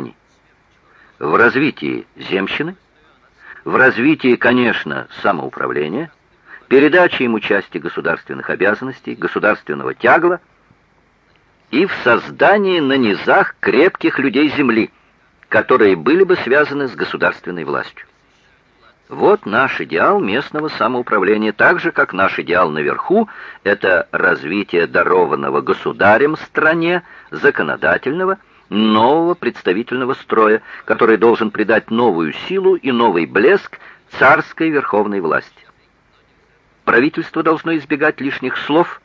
Где? В развитии земщины, в развитии, конечно, самоуправления, передачи ему части государственных обязанностей, государственного тягла и в создании на низах крепких людей земли, которые были бы связаны с государственной властью. Вот наш идеал местного самоуправления, так же, как наш идеал наверху, это развитие дарованного государем стране, законодательного, нового представительного строя, который должен придать новую силу и новый блеск царской верховной власти. Правительство должно избегать лишних слов,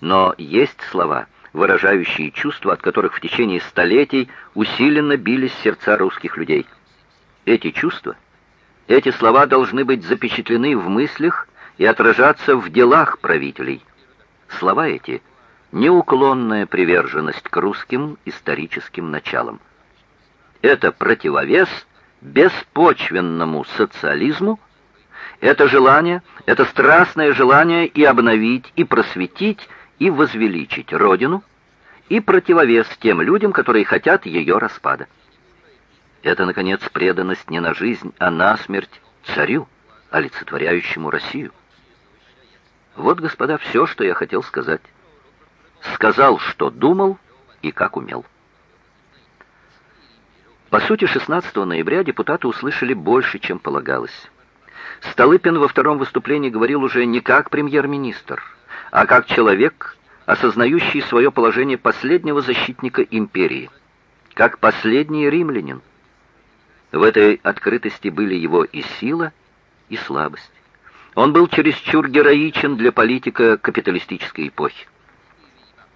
но есть слова, выражающие чувства, от которых в течение столетий усиленно бились сердца русских людей. Эти чувства — эти слова должны быть запечатлены в мыслях и отражаться в делах правителей. Слова эти — неуклонная приверженность к русским историческим началам. Это противовес беспочвенному социализму, это желание, это страстное желание и обновить, и просветить, и возвеличить Родину, и противовес тем людям, которые хотят ее распада. Это, наконец, преданность не на жизнь, а на смерть царю, олицетворяющему Россию. Вот, господа, все, что я хотел сказать. Сказал, что думал и как умел. По сути, 16 ноября депутаты услышали больше, чем полагалось. Столыпин во втором выступлении говорил уже не как премьер-министр, а как человек, осознающий свое положение последнего защитника империи, как последний римлянин, в этой открытости были его и сила, и слабость. Он был чересчур героичен для политика капиталистической эпохи.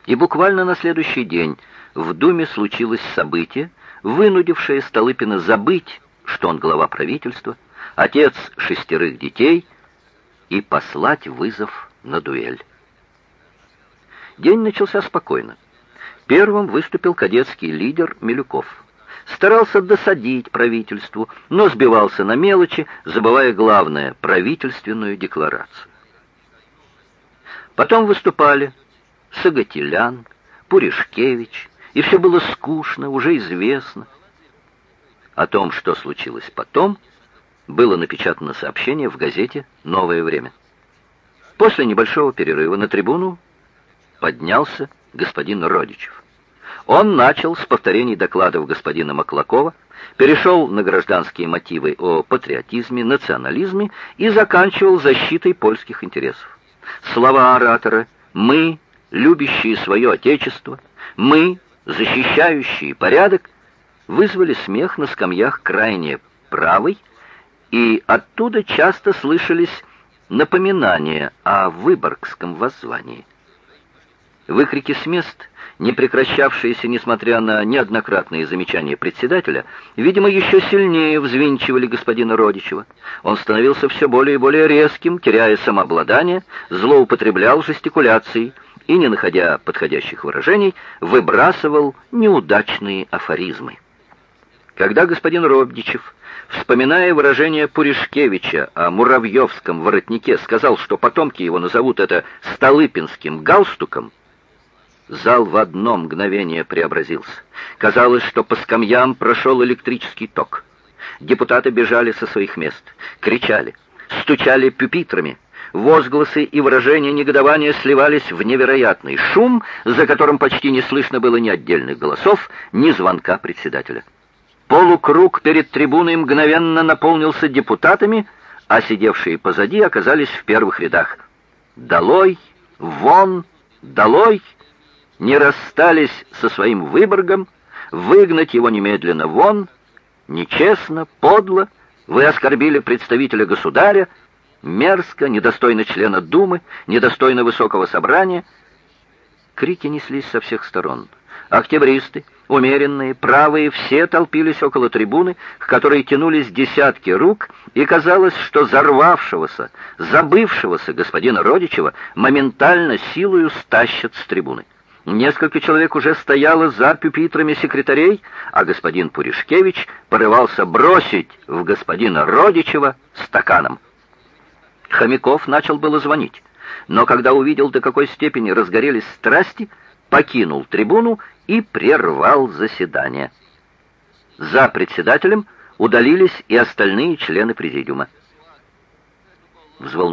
И буквально на следующий день в Думе случилось событие, вынудившее Столыпина забыть, что он глава правительства, отец шестерых детей, и послать вызов на дуэль. День начался спокойно. Первым выступил кадетский лидер Милюков старался досадить правительству, но сбивался на мелочи, забывая главное — правительственную декларацию. Потом выступали Сагатилян, Пуришкевич, и все было скучно, уже известно. О том, что случилось потом, было напечатано сообщение в газете «Новое время». После небольшого перерыва на трибуну поднялся господин Родичев. Он начал с повторений докладов господина Маклакова, перешел на гражданские мотивы о патриотизме, национализме и заканчивал защитой польских интересов. Слова оратора «мы, любящие свое Отечество», «мы, защищающие порядок» вызвали смех на скамьях крайне правой, и оттуда часто слышались напоминания о Выборгском воззвании. Выкрики с мест – не прекращавшиеся, несмотря на неоднократные замечания председателя, видимо, еще сильнее взвинчивали господина Родичева. Он становился все более и более резким, теряя самообладание, злоупотреблял жестикуляцией и, не находя подходящих выражений, выбрасывал неудачные афоризмы. Когда господин Родичев, вспоминая выражение Пуришкевича о муравьевском воротнике, сказал, что потомки его назовут это «столыпинским галстуком», Зал в одно мгновение преобразился. Казалось, что по скамьям прошел электрический ток. Депутаты бежали со своих мест, кричали, стучали пюпитрами. Возгласы и выражения негодования сливались в невероятный шум, за которым почти не слышно было ни отдельных голосов, ни звонка председателя. Полукруг перед трибуной мгновенно наполнился депутатами, а сидевшие позади оказались в первых рядах. «Долой! Вон! Долой!» не расстались со своим Выборгом, выгнать его немедленно вон, нечестно, подло, вы оскорбили представителя государя, мерзко, недостойно члена Думы, недостойно высокого собрания. Крики неслись со всех сторон. Октябристы, умеренные, правые, все толпились около трибуны, к которой тянулись десятки рук, и казалось, что взорвавшегося, забывшегося господина Родичева моментально силою стащат с трибуны. Несколько человек уже стояло за пюпитрами секретарей, а господин Пуришкевич порывался бросить в господина Родичева стаканом. Хомяков начал было звонить, но когда увидел, до какой степени разгорелись страсти, покинул трибуну и прервал заседание. За председателем удалились и остальные члены президиума. Взволнованный